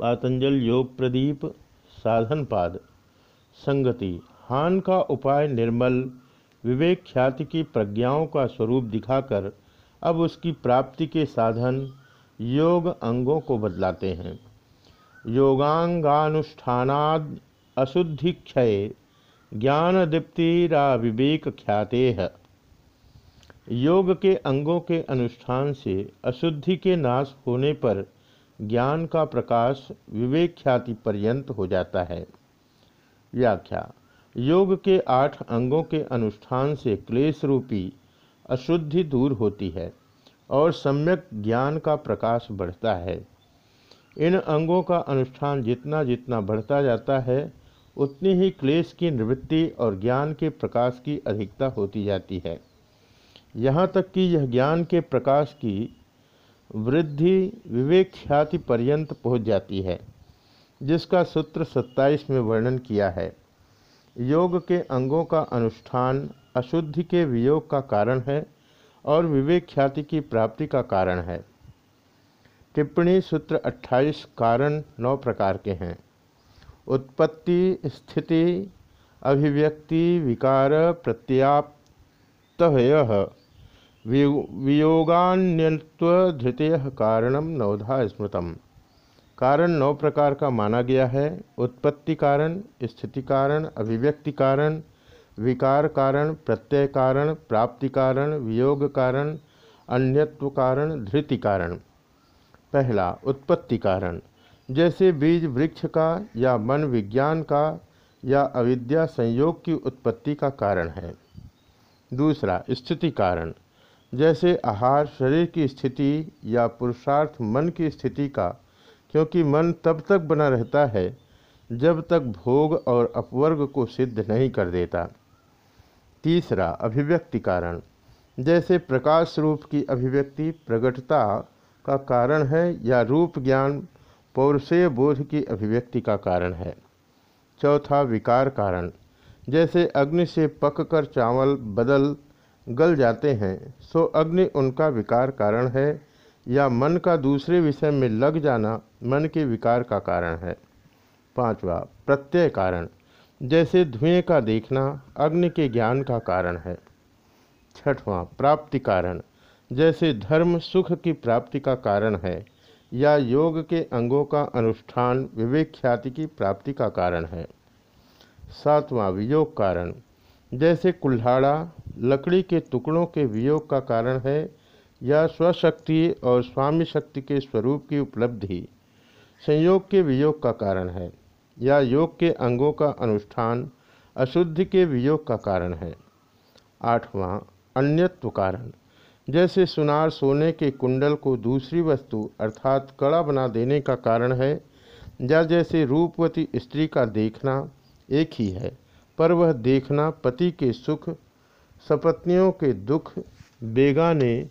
पातंजल योग प्रदीप साधनपाद संगति, हान का उपाय निर्मल। विवेक ख्याति की प्रज्ञाओं का स्वरूप दिखाकर अब उसकी प्राप्ति के साधन योग अंगों को बदलाते हैं। योगांगानुष्ठानाद अशुद्धि क्षय ज्ञान दीप्तिरा विवेक ख्याते। है योग के अंगों के अनुष्ठान से अशुद्धि के नाश होने पर ज्ञान का प्रकाश विवेक ख्याति पर्यंत हो जाता है। व्याख्या, योग के आठ अंगों के अनुष्ठान से क्लेश रूपी अशुद्धि दूर होती है और सम्यक ज्ञान का प्रकाश बढ़ता है। इन अंगों का अनुष्ठान जितना जितना बढ़ता जाता है, उतनी ही क्लेश की निवृत्ति और ज्ञान के प्रकाश की अधिकता होती जाती है। यहाँ तक कि यह ज्ञान के प्रकाश की वृद्धि विवेक ख्याति पर्यंत पहुँच जाती है, जिसका सूत्र 27 में वर्णन किया है। योग के अंगों का अनुष्ठान अशुद्धि के वियोग का कारण है और विवेक ख्याति की प्राप्ति का कारण है। टिप्पणी सूत्र 28 कारण नौ प्रकार के हैं। उत्पत्ति, स्थिति, अभिव्यक्ति, विकार प्रत्याप्त वियोगान्यत्वधृतय कारणम नवधा स्मृतम। कारण नौ प्रकार का माना गया है। उत्पत्ति कारण, स्थिति कारण, अभिव्यक्ति कारण, विकार कारण, प्रत्यय कारण, प्राप्ति कारण, वियोग कारण, अन्यत्व कारण, धृति कारण। पहला, उत्पत्ति कारण। जैसे बीज वृक्ष का या मन विज्ञान का या अविद्या संयोग की उत्पत्ति का कारण है। दूसरा, स्थिति कारण। जैसे आहार शरीर की स्थिति या पुरुषार्थ मन की स्थिति का, क्योंकि मन तब तक बना रहता है जब तक भोग और अपवर्ग को सिद्ध नहीं कर देता। तीसरा अभिव्यक्ति कारण। जैसे प्रकाश रूप की अभिव्यक्ति प्रगटता का कारण है या रूप ज्ञान पौरुषेय बोध की अभिव्यक्ति का कारण है। चौथा विकार कारण। जैसे अग्नि से पककर चावल बदल गल जाते हैं, सो अग्नि उनका विकार कारण है, या मन का दूसरे विषय में लग जाना मन के विकार का कारण है। पांचवा, प्रत्यय कारण। जैसे धुएँ का देखना अग्नि के ज्ञान का कारण है। छठवां, प्राप्ति कारण। जैसे धर्म सुख की प्राप्ति का कारण है, या योग के अंगों का अनुष्ठान विवेक ख्याति की प्राप्ति का कारण है। सातवां, वियोग कारण। जैसे कुल्हाड़ा लकड़ी के टुकड़ों के वियोग का कारण है, या स्वशक्ति और स्वामी शक्ति के स्वरूप की उपलब्धि। संयोग के वियोग का कारण है, या योग के अंगों का अनुष्ठान अशुद्धि के वियोग का कारण है। आठवां, अन्यत्व कारण। जैसे सुनार सोने के कुंडल को दूसरी वस्तु अर्थात कड़ा बना देने का कारण है, या जैसे रूपवती स्त्री का देखना एक ही है, पर वह देखना पति के सुख सपत्नियों के दुख बेगाने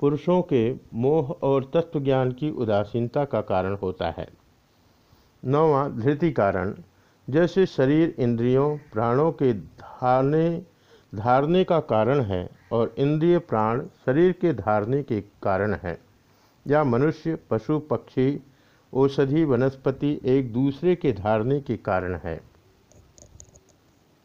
पुरुषों के मोह और तत्वज्ञान की उदासीनता का कारण होता है। नौवा धृति कारण, जैसे शरीर इंद्रियों, प्राणों के धारने धारने का कारण है और इंद्रिय प्राण शरीर के धारने के कारण है, या मनुष्य, पशु, पक्षी, औषधि, वनस्पति एक दूसरे के धारने के कारण है।